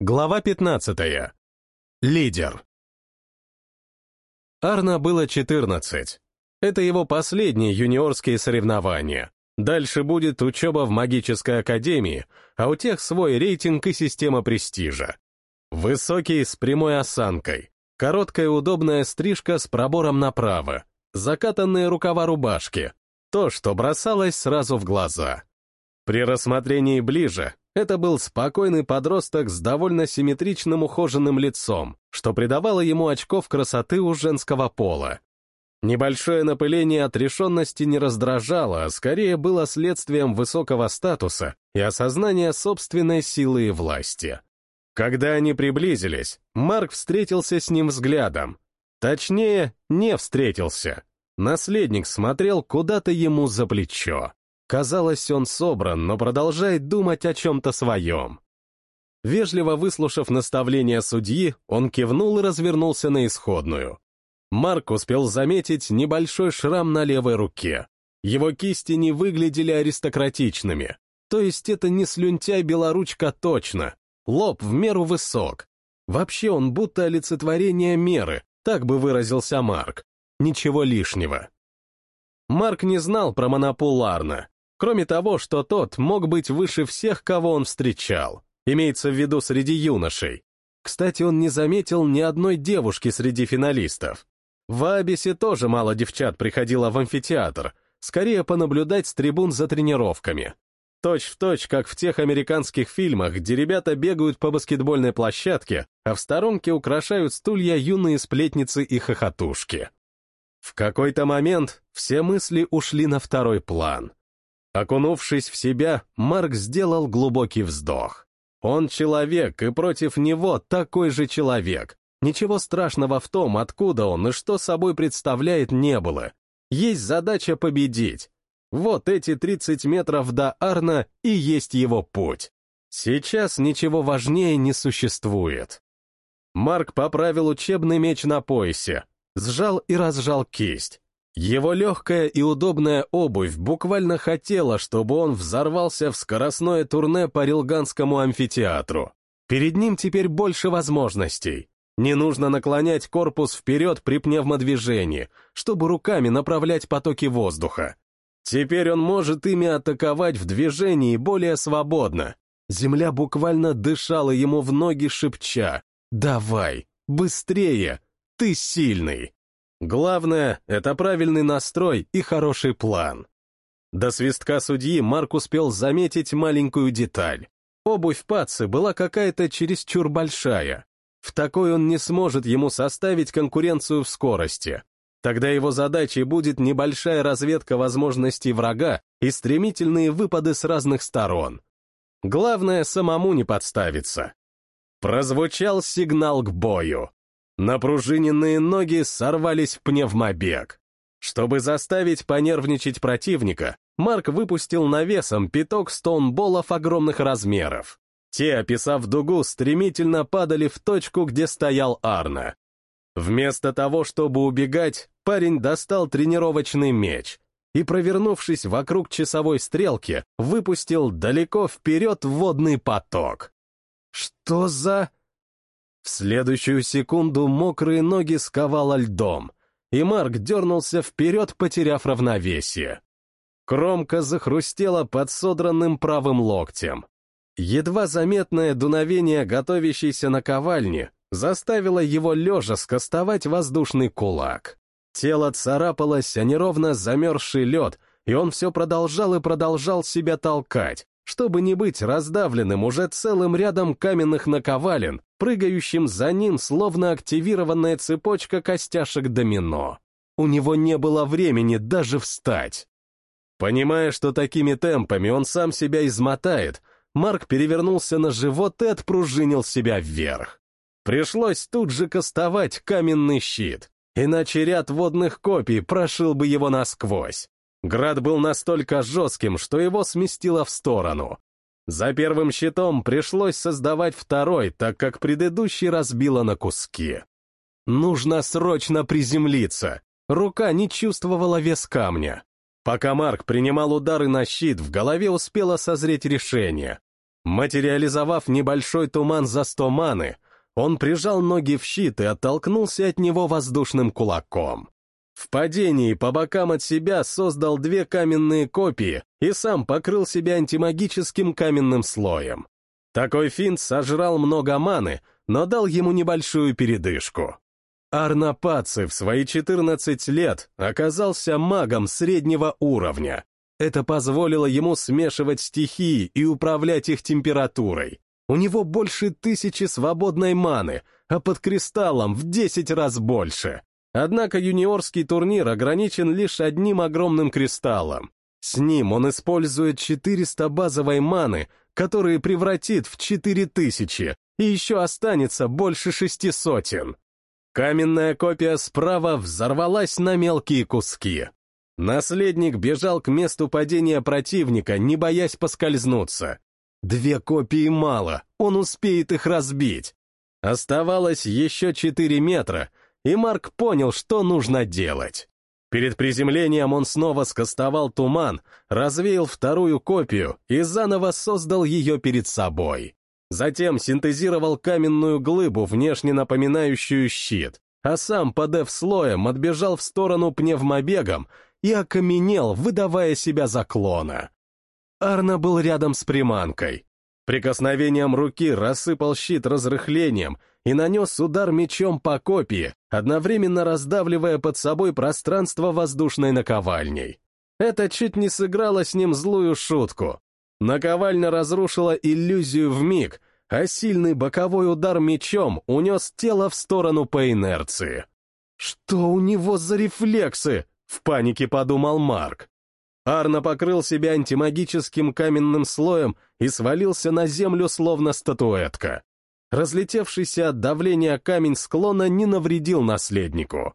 Глава 15. Лидер. Арна было 14. Это его последние юниорские соревнования. Дальше будет учеба в магической академии, а у тех свой рейтинг и система престижа. Высокий, с прямой осанкой, короткая удобная стрижка с пробором направо, закатанные рукава рубашки, то, что бросалось сразу в глаза. При рассмотрении ближе это был спокойный подросток с довольно симметричным ухоженным лицом, что придавало ему очков красоты у женского пола. Небольшое напыление отрешенности не раздражало, а скорее было следствием высокого статуса и осознания собственной силы и власти. Когда они приблизились, Марк встретился с ним взглядом. Точнее, не встретился. Наследник смотрел куда-то ему за плечо. Казалось, он собран, но продолжает думать о чем-то своем. Вежливо выслушав наставление судьи, он кивнул и развернулся на исходную. Марк успел заметить небольшой шрам на левой руке. Его кисти не выглядели аристократичными. То есть это не слюнтяй-белоручка точно. Лоб в меру высок. Вообще он будто олицетворение меры, так бы выразился Марк. Ничего лишнего. Марк не знал про монопол Арна, кроме того, что тот мог быть выше всех, кого он встречал. Имеется в виду среди юношей. Кстати, он не заметил ни одной девушки среди финалистов. В Абисе тоже мало девчат приходило в амфитеатр, скорее понаблюдать с трибун за тренировками. Точь в точь, как в тех американских фильмах, где ребята бегают по баскетбольной площадке, а в сторонке украшают стулья юные сплетницы и хохотушки. В какой-то момент все мысли ушли на второй план. Окунувшись в себя, Марк сделал глубокий вздох. Он человек, и против него такой же человек, Ничего страшного в том, откуда он и что собой представляет, не было. Есть задача победить. Вот эти 30 метров до Арна и есть его путь. Сейчас ничего важнее не существует. Марк поправил учебный меч на поясе, сжал и разжал кисть. Его легкая и удобная обувь буквально хотела, чтобы он взорвался в скоростное турне по Рилганскому амфитеатру. Перед ним теперь больше возможностей. Не нужно наклонять корпус вперед при пневмодвижении, чтобы руками направлять потоки воздуха. Теперь он может ими атаковать в движении более свободно. Земля буквально дышала ему в ноги, шепча «Давай, быстрее, ты сильный». Главное — это правильный настрой и хороший план. До свистка судьи Марк успел заметить маленькую деталь. Обувь Пацы была какая-то чересчур большая. В такой он не сможет ему составить конкуренцию в скорости. Тогда его задачей будет небольшая разведка возможностей врага и стремительные выпады с разных сторон. Главное, самому не подставиться. Прозвучал сигнал к бою. Напружиненные ноги сорвались в пневмобег. Чтобы заставить понервничать противника, Марк выпустил навесом пяток стоунболов огромных размеров. Те, описав дугу, стремительно падали в точку, где стоял Арна. Вместо того, чтобы убегать, парень достал тренировочный меч и, провернувшись вокруг часовой стрелки, выпустил далеко вперед водный поток. Что за... В следующую секунду мокрые ноги сковало льдом, и Марк дернулся вперед, потеряв равновесие. Кромка захрустела под содранным правым локтем. Едва заметное дуновение готовящейся наковальни заставило его лежа скостовать воздушный кулак. Тело царапалось о неровно замерзший лед, и он все продолжал и продолжал себя толкать, чтобы не быть раздавленным уже целым рядом каменных наковален, прыгающим за ним, словно активированная цепочка костяшек домино. У него не было времени даже встать. Понимая, что такими темпами он сам себя измотает, Марк перевернулся на живот и отпружинил себя вверх. Пришлось тут же кастовать каменный щит, иначе ряд водных копий прошил бы его насквозь. Град был настолько жестким, что его сместило в сторону. За первым щитом пришлось создавать второй, так как предыдущий разбило на куски. Нужно срочно приземлиться. Рука не чувствовала вес камня. Пока Марк принимал удары на щит, в голове успело созреть решение. Материализовав небольшой туман за сто маны, он прижал ноги в щит и оттолкнулся от него воздушным кулаком. В падении по бокам от себя создал две каменные копии и сам покрыл себя антимагическим каменным слоем. Такой финт сожрал много маны, но дал ему небольшую передышку. Арнапаци в свои 14 лет оказался магом среднего уровня. Это позволило ему смешивать стихии и управлять их температурой. У него больше тысячи свободной маны, а под кристаллом в 10 раз больше. Однако юниорский турнир ограничен лишь одним огромным кристаллом. С ним он использует 400 базовой маны, которые превратит в 4000, и еще останется больше шести сотен. Каменная копия справа взорвалась на мелкие куски. Наследник бежал к месту падения противника, не боясь поскользнуться. Две копии мало, он успеет их разбить. Оставалось еще четыре метра, и Марк понял, что нужно делать. Перед приземлением он снова скостовал туман, развеял вторую копию и заново создал ее перед собой. Затем синтезировал каменную глыбу, внешне напоминающую щит, а сам, подев слоем, отбежал в сторону пневмобегом и окаменел, выдавая себя за клона. Арна был рядом с приманкой. Прикосновением руки рассыпал щит разрыхлением и нанес удар мечом по копии, одновременно раздавливая под собой пространство воздушной наковальней. Это чуть не сыграло с ним злую шутку. Наковальня разрушила иллюзию в миг, а сильный боковой удар мечом унес тело в сторону по инерции. «Что у него за рефлексы?» — в панике подумал Марк. Арно покрыл себя антимагическим каменным слоем и свалился на землю, словно статуэтка. Разлетевшийся от давления камень склона не навредил наследнику.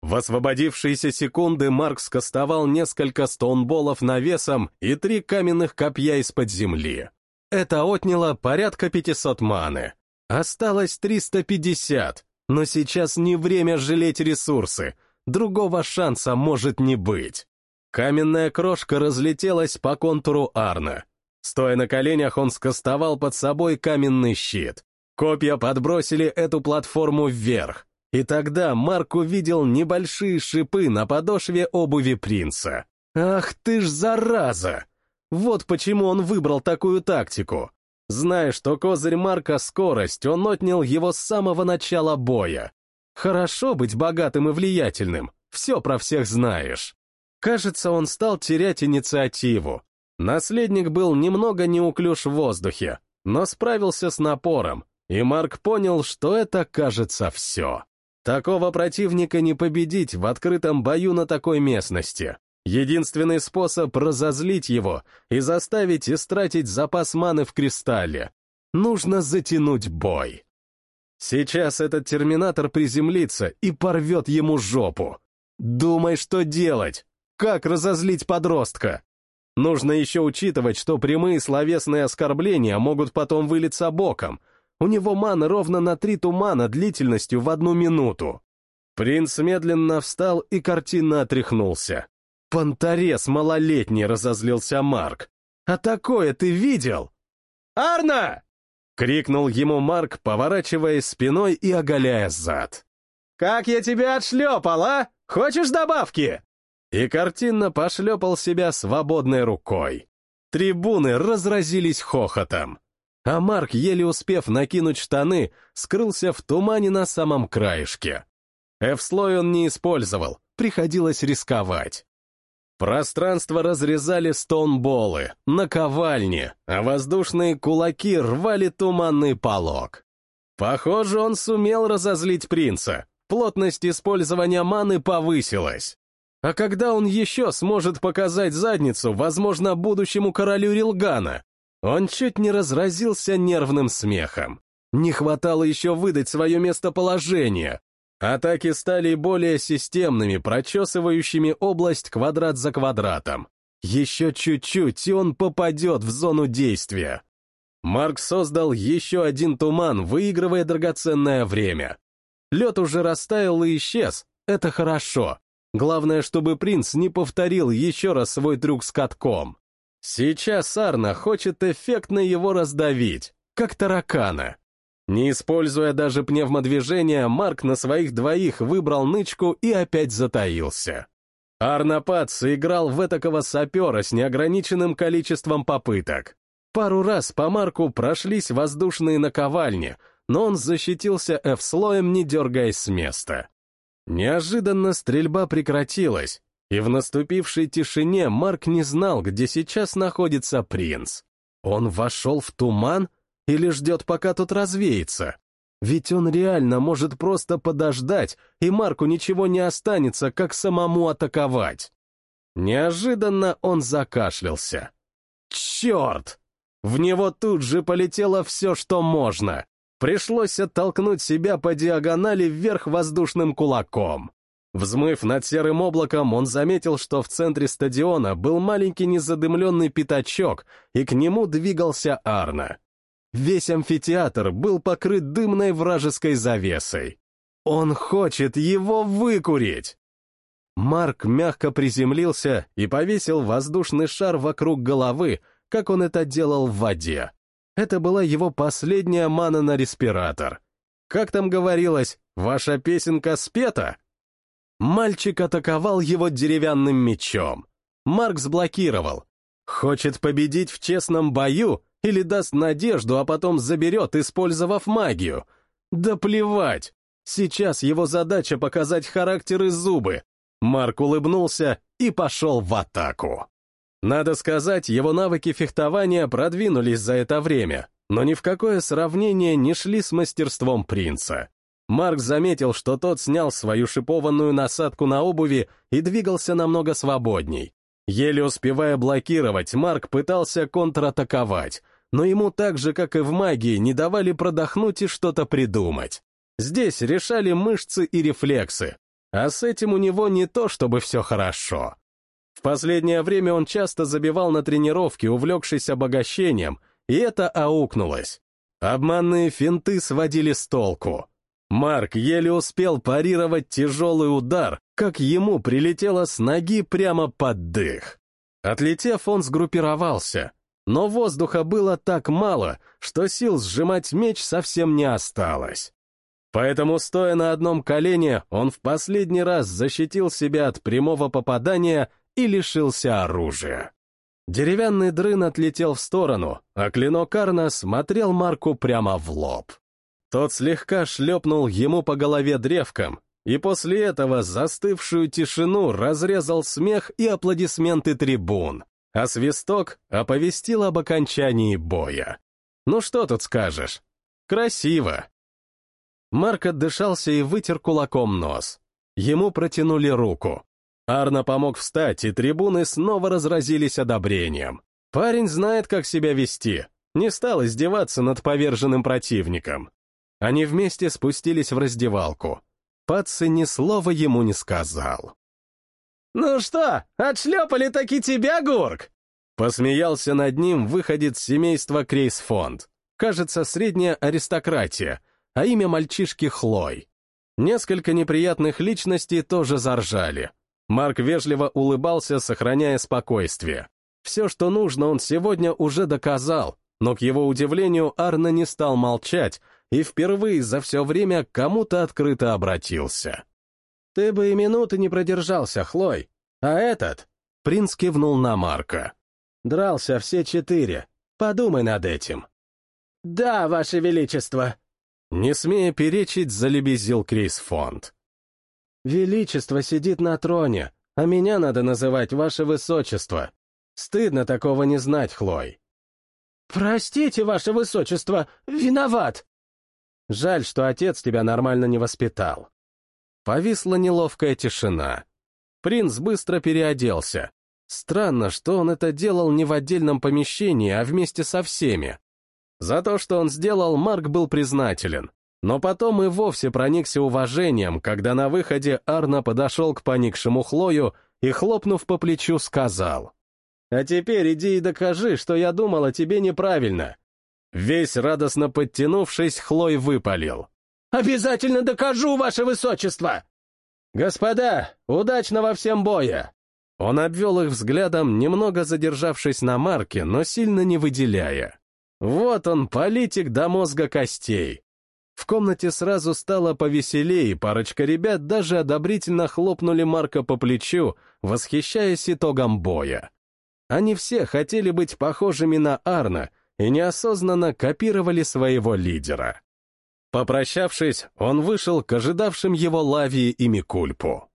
В освободившиеся секунды Марк скостовал несколько стоунболов навесом и три каменных копья из-под земли. Это отняло порядка 500 маны. Осталось 350, но сейчас не время жалеть ресурсы, другого шанса может не быть. Каменная крошка разлетелась по контуру Арна. Стоя на коленях, он скостовал под собой каменный щит. Копья подбросили эту платформу вверх. И тогда Марк увидел небольшие шипы на подошве обуви принца. «Ах ты ж зараза!» Вот почему он выбрал такую тактику. Зная, что козырь Марка — скорость, он отнял его с самого начала боя. Хорошо быть богатым и влиятельным, все про всех знаешь. Кажется, он стал терять инициативу. Наследник был немного неуклюж в воздухе, но справился с напором, и Марк понял, что это, кажется, все. Такого противника не победить в открытом бою на такой местности. Единственный способ разозлить его и заставить истратить запас маны в кристалле. Нужно затянуть бой. Сейчас этот терминатор приземлится и порвет ему жопу. Думай, что делать. Как разозлить подростка? Нужно еще учитывать, что прямые словесные оскорбления могут потом вылиться боком, у него мана ровно на три тумана длительностью в одну минуту. Принц медленно встал и картинно отряхнулся. «Понторез малолетний!» — разозлился Марк. «А такое ты видел?» «Арна!» — крикнул ему Марк, поворачиваясь спиной и оголяя зад. «Как я тебя отшлепал, а? Хочешь добавки?» И картинно пошлепал себя свободной рукой. Трибуны разразились хохотом а Марк, еле успев накинуть штаны, скрылся в тумане на самом краешке. F-слой он не использовал, приходилось рисковать. Пространство разрезали стонболы, наковальни, а воздушные кулаки рвали туманный полог. Похоже, он сумел разозлить принца. Плотность использования маны повысилась. А когда он еще сможет показать задницу, возможно, будущему королю Рилгана? Он чуть не разразился нервным смехом. Не хватало еще выдать свое местоположение. Атаки стали более системными, прочесывающими область квадрат за квадратом. Еще чуть-чуть, и он попадет в зону действия. Марк создал еще один туман, выигрывая драгоценное время. Лед уже растаял и исчез, это хорошо. Главное, чтобы принц не повторил еще раз свой трюк с катком. Сейчас Арна хочет эффектно его раздавить, как таракана. Не используя даже пневмодвижения, Марк на своих двоих выбрал нычку и опять затаился. Арнопад сыграл в этакого сапера с неограниченным количеством попыток. Пару раз по Марку прошлись воздушные наковальни, но он защитился F-слоем, не дергаясь с места. Неожиданно стрельба прекратилась, и в наступившей тишине Марк не знал, где сейчас находится принц. Он вошел в туман или ждет, пока тот развеется? Ведь он реально может просто подождать, и Марку ничего не останется, как самому атаковать. Неожиданно он закашлялся. Черт! В него тут же полетело все, что можно. Пришлось оттолкнуть себя по диагонали вверх воздушным кулаком. Взмыв над серым облаком, он заметил, что в центре стадиона был маленький незадымленный пятачок, и к нему двигался Арна. Весь амфитеатр был покрыт дымной вражеской завесой. Он хочет его выкурить! Марк мягко приземлился и повесил воздушный шар вокруг головы, как он это делал в воде. Это была его последняя мана на респиратор. Как там говорилось, ваша песенка спета? Мальчик атаковал его деревянным мечом. Марк сблокировал. Хочет победить в честном бою или даст надежду, а потом заберет, использовав магию. Да плевать! Сейчас его задача показать характер и зубы. Марк улыбнулся и пошел в атаку. Надо сказать, его навыки фехтования продвинулись за это время, но ни в какое сравнение не шли с мастерством принца. Марк заметил, что тот снял свою шипованную насадку на обуви и двигался намного свободней. Еле успевая блокировать, Марк пытался контратаковать, но ему так же, как и в магии, не давали продохнуть и что-то придумать. Здесь решали мышцы и рефлексы, а с этим у него не то, чтобы все хорошо. В последнее время он часто забивал на тренировки, увлекшись обогащением, и это аукнулось. Обманные финты сводили с толку. Марк еле успел парировать тяжелый удар, как ему прилетело с ноги прямо под дых. Отлетев, он сгруппировался, но воздуха было так мало, что сил сжимать меч совсем не осталось. Поэтому, стоя на одном колене, он в последний раз защитил себя от прямого попадания и лишился оружия. Деревянный дрын отлетел в сторону, а клинок Арна смотрел Марку прямо в лоб. Тот слегка шлепнул ему по голове древком, и после этого застывшую тишину разрезал смех и аплодисменты трибун, а свисток оповестил об окончании боя. Ну что тут скажешь? Красиво. Марк отдышался и вытер кулаком нос. Ему протянули руку. Арна помог встать, и трибуны снова разразились одобрением. Парень знает, как себя вести, не стал издеваться над поверженным противником. Они вместе спустились в раздевалку. Патси ни слова ему не сказал. «Ну что, отшлепали таки тебя, Гурк?» Посмеялся над ним выходец семейства Крейсфонд. Кажется, средняя аристократия, а имя мальчишки Хлой. Несколько неприятных личностей тоже заржали. Марк вежливо улыбался, сохраняя спокойствие. Все, что нужно, он сегодня уже доказал, но, к его удивлению, Арна не стал молчать и впервые за все время кому-то открыто обратился. «Ты бы и минуты не продержался, Хлой. А этот?» Принц кивнул на Марка. «Дрался все четыре. Подумай над этим». «Да, Ваше Величество!» Не смея перечить, залебезил Крисфонд. «Величество сидит на троне, а меня надо называть Ваше Высочество. Стыдно такого не знать, Хлой». «Простите, Ваше Высочество, виноват!» «Жаль, что отец тебя нормально не воспитал. Повисла неловкая тишина. Принц быстро переоделся. Странно, что он это делал не в отдельном помещении, а вместе со всеми. За то, что он сделал, Марк был признателен. Но потом и вовсе проникся уважением, когда на выходе Арна подошел к поникшему Хлою и, хлопнув по плечу, сказал. «А теперь иди и докажи, что я думал о тебе неправильно». Весь радостно подтянувшись, Хлой выпалил. «Обязательно докажу, ваше высочество!» «Господа, удачного всем боя!» Он обвел их взглядом, немного задержавшись на марке, но сильно не выделяя. Вот он, политик до мозга костей. В комнате сразу стало повеселее, парочка ребят даже одобрительно хлопнули Марка по плечу, восхищаясь итогом боя. Они все хотели быть похожими на Арна и неосознанно копировали своего лидера. Попрощавшись, он вышел к ожидавшим его Лавии и Микульпу.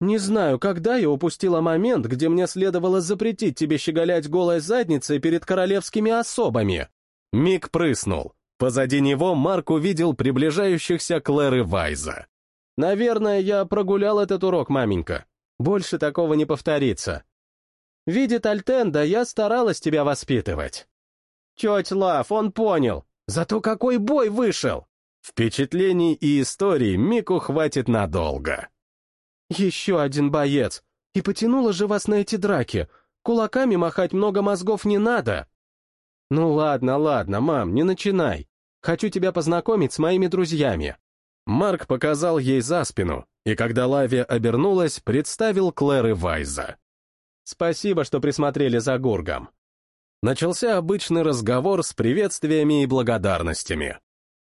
«Не знаю, когда я упустила момент, где мне следовало запретить тебе щеголять голой задницей перед королевскими особами». Мик прыснул. Позади него Марк увидел приближающихся Клэр и Вайза. «Наверное, я прогулял этот урок, маменька. Больше такого не повторится. Видит Альтенда, я старалась тебя воспитывать». «Тетя Лав, он понял. Зато какой бой вышел!» Впечатлений и историй Мику хватит надолго. «Еще один боец. И потянуло же вас на эти драки. Кулаками махать много мозгов не надо». «Ну ладно, ладно, мам, не начинай. Хочу тебя познакомить с моими друзьями». Марк показал ей за спину, и когда Лавия обернулась, представил Клэр и Вайза. «Спасибо, что присмотрели за Гургом». Начался обычный разговор с приветствиями и благодарностями.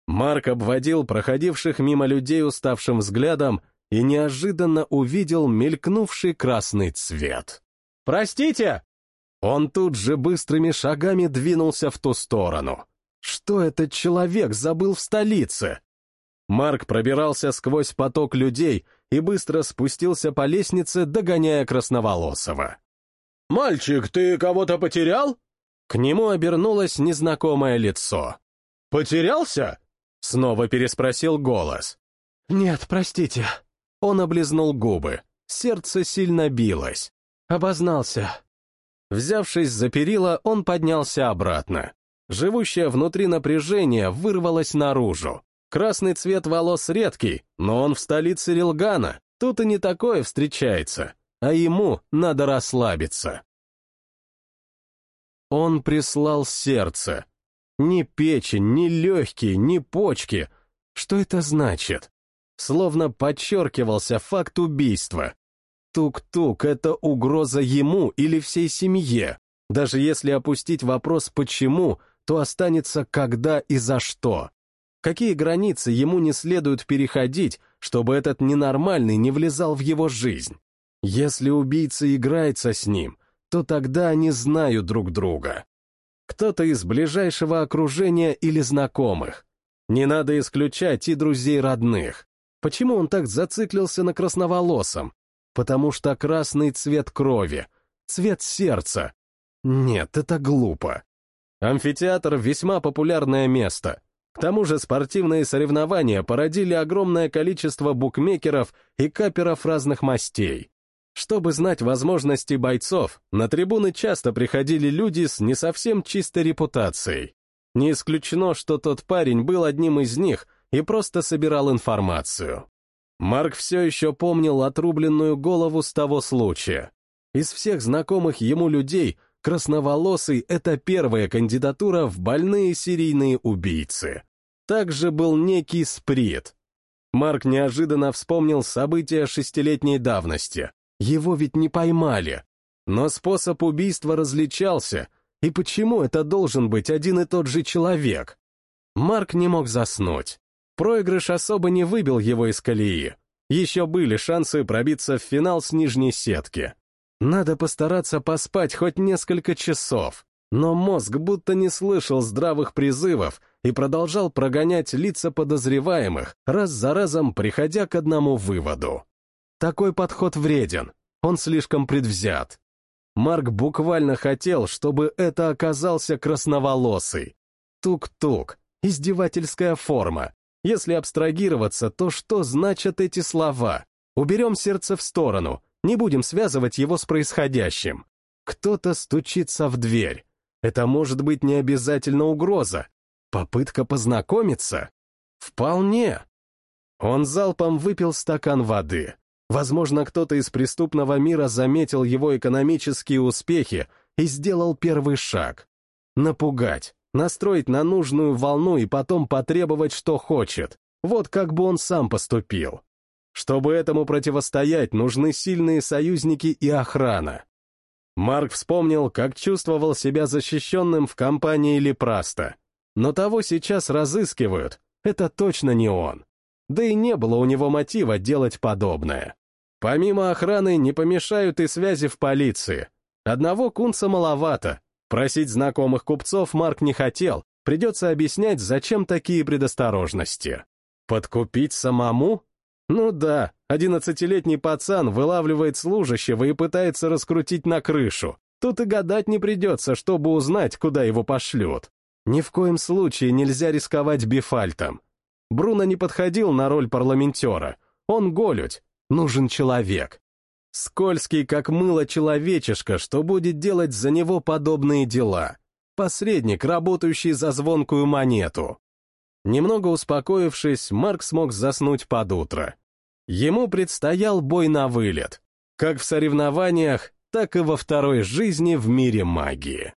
Марк обводил проходивших мимо людей уставшим взглядом и неожиданно увидел мелькнувший красный цвет. «Простите!» Он тут же быстрыми шагами двинулся в ту сторону. Что этот человек забыл в столице? Марк пробирался сквозь поток людей и быстро спустился по лестнице, догоняя Красноволосого. «Мальчик, ты кого-то потерял?» К нему обернулось незнакомое лицо. «Потерялся?» Снова переспросил голос. «Нет, простите». Он облизнул губы. Сердце сильно билось. Обознался. Взявшись за перила, он поднялся обратно. Живущее внутри напряжение вырвалось наружу. Красный цвет волос редкий, но он в столице Рилгана. Тут и не такое встречается, а ему надо расслабиться. Он прислал сердце. Ни печень, ни легкие, ни почки. Что это значит? Словно подчеркивался факт убийства. Тук-тук — это угроза ему или всей семье. Даже если опустить вопрос «почему», то останется «когда» и «за что». Какие границы ему не следует переходить, чтобы этот ненормальный не влезал в его жизнь? Если убийца играется с ним, то тогда они знают друг друга. Кто-то из ближайшего окружения или знакомых. Не надо исключать и друзей родных. Почему он так зациклился на красноволосом? Потому что красный цвет крови, цвет сердца. Нет, это глупо. Амфитеатр — весьма популярное место. К тому же спортивные соревнования породили огромное количество букмекеров и каперов разных мастей. Чтобы знать возможности бойцов, на трибуны часто приходили люди с не совсем чистой репутацией. Не исключено, что тот парень был одним из них и просто собирал информацию. Марк все еще помнил отрубленную голову с того случая. Из всех знакомых ему людей красноволосый — это первая кандидатура в больные серийные убийцы. Также был некий Сприт. Марк неожиданно вспомнил события шестилетней давности. Его ведь не поймали. Но способ убийства различался, и почему это должен быть один и тот же человек? Марк не мог заснуть. Проигрыш особо не выбил его из колеи. Еще были шансы пробиться в финал с нижней сетки. Надо постараться поспать хоть несколько часов. Но мозг будто не слышал здравых призывов и продолжал прогонять лица подозреваемых, раз за разом приходя к одному выводу. Такой подход вреден, он слишком предвзят. Марк буквально хотел, чтобы это оказался красноволосый. Тук-тук, издевательская форма. Если абстрагироваться, то что значат эти слова? Уберем сердце в сторону, не будем связывать его с происходящим. Кто-то стучится в дверь. Это может быть не обязательно угроза. Попытка познакомиться? Вполне. Он залпом выпил стакан воды. Возможно, кто-то из преступного мира заметил его экономические успехи и сделал первый шаг. Напугать, настроить на нужную волну и потом потребовать, что хочет. Вот как бы он сам поступил. Чтобы этому противостоять, нужны сильные союзники и охрана. Марк вспомнил, как чувствовал себя защищенным в компании Лепраста. Но того сейчас разыскивают, это точно не он. Да и не было у него мотива делать подобное. Помимо охраны не помешают и связи в полиции. Одного кунца маловато. Просить знакомых купцов Марк не хотел, придется объяснять, зачем такие предосторожности. Подкупить самому? Ну да, одиннадцатилетний пацан вылавливает служащего и пытается раскрутить на крышу. Тут и гадать не придется, чтобы узнать, куда его пошлют. Ни в коем случае нельзя рисковать бифальтом. Бруно не подходил на роль парламентера. Он голють, нужен человек. Скользкий, как мыло человечишка, что будет делать за него подобные дела. Посредник, работающий за звонкую монету. Немного успокоившись, Марк смог заснуть под утро. Ему предстоял бой на вылет, как в соревнованиях, так и во второй жизни в мире магии.